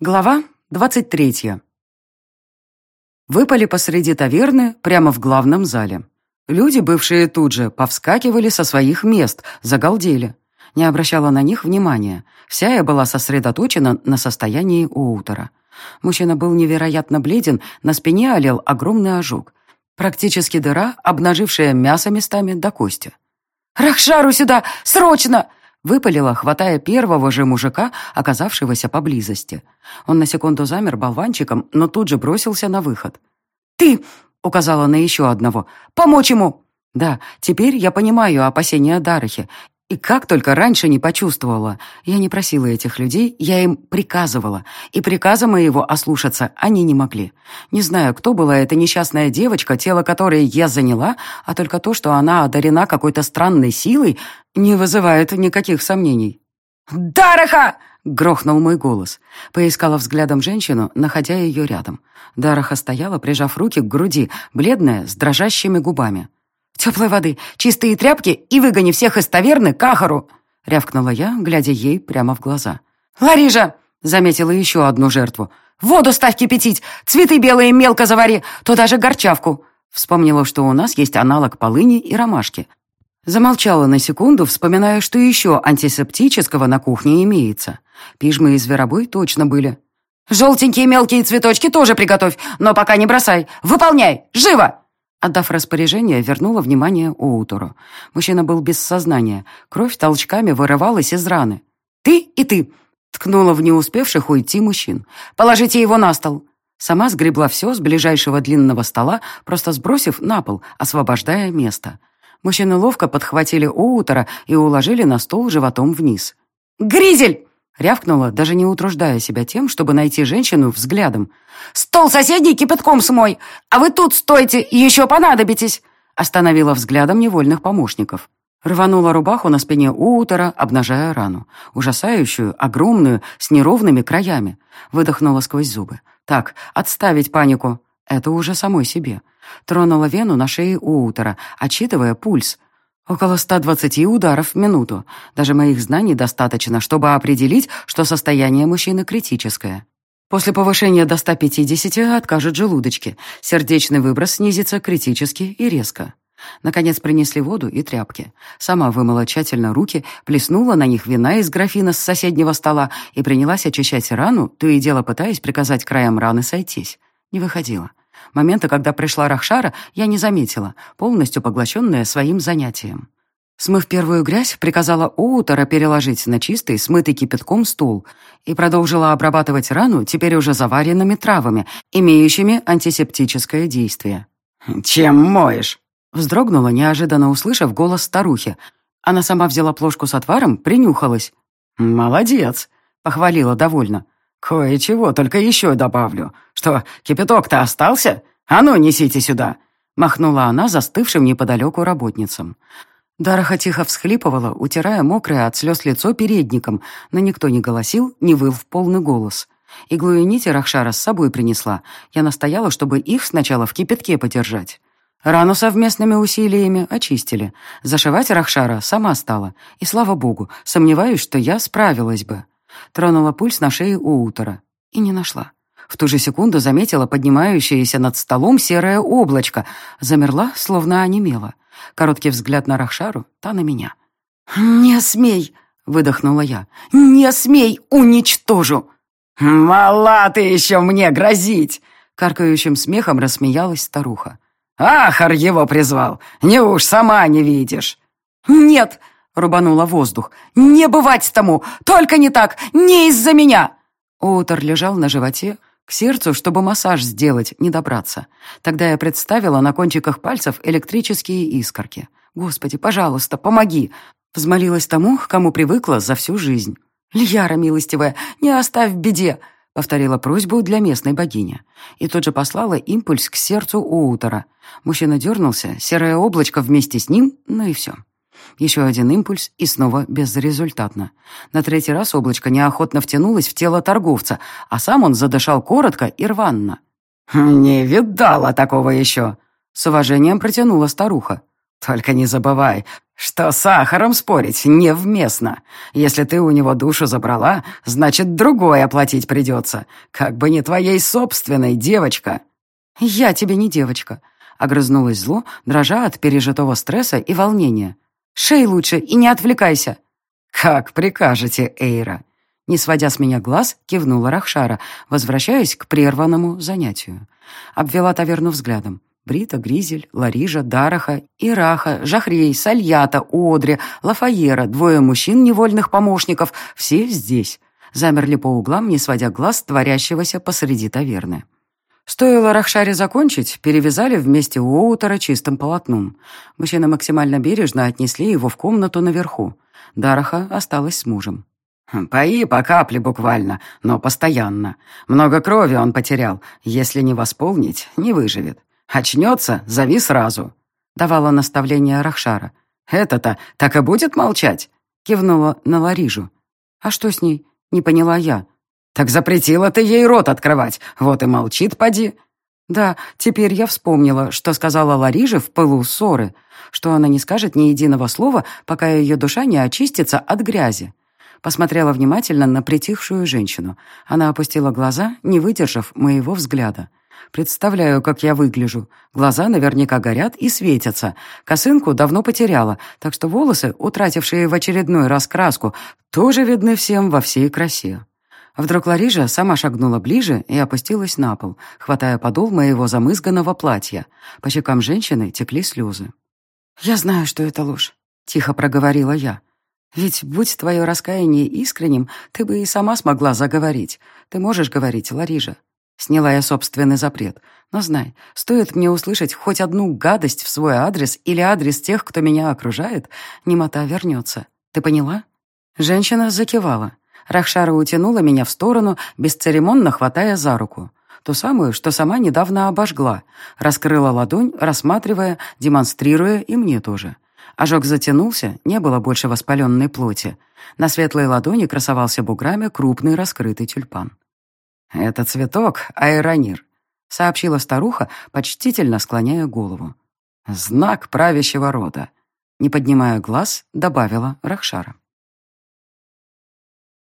Глава двадцать третья. Выпали посреди таверны прямо в главном зале. Люди, бывшие тут же, повскакивали со своих мест, загалдели. Не обращала на них внимания. Вся я была сосредоточена на состоянии Уутера. Мужчина был невероятно бледен, на спине олел огромный ожог. Практически дыра, обнажившая мясо местами до кости. «Рахшару сюда! Срочно!» Выпалила, хватая первого же мужика, оказавшегося поблизости. Он на секунду замер болванчиком, но тут же бросился на выход. «Ты!» — указала на еще одного. «Помочь ему!» Да, теперь я понимаю опасения Дарахи и как только раньше не почувствовала. Я не просила этих людей, я им приказывала. И приказа моего ослушаться они не могли. Не знаю, кто была эта несчастная девочка, тело которой я заняла, а только то, что она одарена какой-то странной силой, не вызывает никаких сомнений. «Дараха!» — грохнул мой голос. Поискала взглядом женщину, находя ее рядом. Дараха стояла, прижав руки к груди, бледная, с дрожащими губами. «Теплой воды, чистые тряпки и выгони всех из таверны к Ахару!» — рявкнула я, глядя ей прямо в глаза. «Ларижа!» — заметила еще одну жертву. «Воду ставь кипятить, цветы белые мелко завари, туда же горчавку!» Вспомнила, что у нас есть аналог полыни и ромашки. Замолчала на секунду, вспоминая, что еще антисептического на кухне имеется. Пижмы и зверобой точно были. «Желтенькие мелкие цветочки тоже приготовь, но пока не бросай. Выполняй! Живо!» Отдав распоряжение, вернула внимание Оутору. Мужчина был без сознания. Кровь толчками вырывалась из раны. «Ты и ты!» — ткнула в не уйти мужчин. «Положите его на стол!» Сама сгребла все с ближайшего длинного стола, просто сбросив на пол, освобождая место. Мужчины ловко подхватили Оутера и уложили на стол животом вниз. «Гризель!» Рявкнула, даже не утруждая себя тем, чтобы найти женщину взглядом. «Стол соседний кипятком смой! А вы тут стойте, еще понадобитесь!» Остановила взглядом невольных помощников. Рванула рубаху на спине Уутера, обнажая рану. Ужасающую, огромную, с неровными краями. Выдохнула сквозь зубы. «Так, отставить панику. Это уже самой себе». Тронула вену на шее Уутера, отчитывая пульс. Около 120 ударов в минуту. Даже моих знаний достаточно, чтобы определить, что состояние мужчины критическое. После повышения до 150 откажут желудочки. Сердечный выброс снизится критически и резко. Наконец принесли воду и тряпки. Сама вымыла тщательно руки, плеснула на них вина из графина с соседнего стола и принялась очищать рану, то и дело пытаясь приказать краям раны сойтись. Не выходило. Момента, когда пришла Рахшара, я не заметила, полностью поглощенная своим занятием. Смыв первую грязь, приказала Оутера переложить на чистый, смытый кипятком стул и продолжила обрабатывать рану теперь уже заваренными травами, имеющими антисептическое действие. «Чем моешь?» Вздрогнула, неожиданно услышав голос старухи. Она сама взяла плошку с отваром, принюхалась. «Молодец!» — похвалила довольно. «Кое-чего, только еще добавлю. Что, кипяток-то остался? А ну, несите сюда!» Махнула она застывшим неподалеку работницам. Дараха тихо всхлипывала, утирая мокрое от слез лицо передником, но никто не голосил, не выл в полный голос. Иглу и нити Рахшара с собой принесла. Я настояла, чтобы их сначала в кипятке подержать. Рану совместными усилиями очистили. Зашивать Рахшара сама стала. И, слава богу, сомневаюсь, что я справилась бы. Тронула пульс на шее у утра. И не нашла. В ту же секунду заметила поднимающееся над столом серое облачко. Замерла, словно онемела. Короткий взгляд на Рахшару, та на меня. «Не смей!» — выдохнула я. «Не смей! Уничтожу!» «Мала ты еще мне грозить!» Каркающим смехом рассмеялась старуха. «Ахар его призвал! Не уж сама не видишь!» «Нет!» — рубанула воздух. «Не бывать тому! Только не так! Не из-за меня!» Оутер лежал на животе, к сердцу, чтобы массаж сделать, не добраться. Тогда я представила на кончиках пальцев электрические искорки. «Господи, пожалуйста, помоги!» Взмолилась тому, кому привыкла за всю жизнь. «Льяра, милостивая, не оставь в беде!» Повторила просьбу для местной богини. И тут же послала импульс к сердцу Уутера. Мужчина дернулся, серое облачко вместе с ним, ну и все. Еще один импульс, и снова безрезультатно. На третий раз облачко неохотно втянулось в тело торговца, а сам он задышал коротко и рванно. «Не видала такого еще!» С уважением протянула старуха. «Только не забывай, «Что сахаром спорить невместно. Если ты у него душу забрала, значит, другой оплатить придется. Как бы не твоей собственной, девочка». «Я тебе не девочка», — огрызнулась зло, дрожа от пережитого стресса и волнения. «Шей лучше и не отвлекайся». «Как прикажете, Эйра». Не сводя с меня глаз, кивнула Рахшара, возвращаясь к прерванному занятию. Обвела таверну взглядом. Брита, Гризель, Ларижа, Дараха, Ираха, Жахрей, Сальята, Одри, Лафаера, двое мужчин, невольных помощников — все здесь. Замерли по углам, не сводя глаз творящегося посреди таверны. Стоило Рахшаре закончить, перевязали вместе Уоутера чистым полотном. Мужчины максимально бережно отнесли его в комнату наверху. Дараха осталась с мужем. «Пои по капле буквально, но постоянно. Много крови он потерял. Если не восполнить, не выживет. «Очнется, зови сразу», — давала наставление Рахшара. «Это-то так и будет молчать?» — кивнула на Ларижу. «А что с ней?» — не поняла я. «Так запретила ты ей рот открывать, вот и молчит, поди». Да, теперь я вспомнила, что сказала Ларижа в пылу ссоры, что она не скажет ни единого слова, пока ее душа не очистится от грязи. Посмотрела внимательно на притихшую женщину. Она опустила глаза, не выдержав моего взгляда. Представляю, как я выгляжу. Глаза наверняка горят и светятся. Косынку давно потеряла, так что волосы, утратившие в очередной раз краску, тоже видны всем во всей красе. Вдруг Ларижа сама шагнула ближе и опустилась на пол, хватая подол моего замызганного платья. По щекам женщины текли слезы. «Я знаю, что это ложь», — тихо проговорила я. «Ведь, будь твое раскаяние искренним, ты бы и сама смогла заговорить. Ты можешь говорить, Ларижа. Сняла я собственный запрет. Но знай, стоит мне услышать хоть одну гадость в свой адрес или адрес тех, кто меня окружает, немота вернется. Ты поняла? Женщина закивала. Рахшара утянула меня в сторону, бесцеремонно хватая за руку. Ту самую, что сама недавно обожгла. Раскрыла ладонь, рассматривая, демонстрируя и мне тоже. Ожог затянулся, не было больше воспаленной плоти. На светлой ладони красовался буграми крупный раскрытый тюльпан. «Это цветок аэронир», — сообщила старуха, почтительно склоняя голову. «Знак правящего рода», — не поднимая глаз, добавила Рахшара.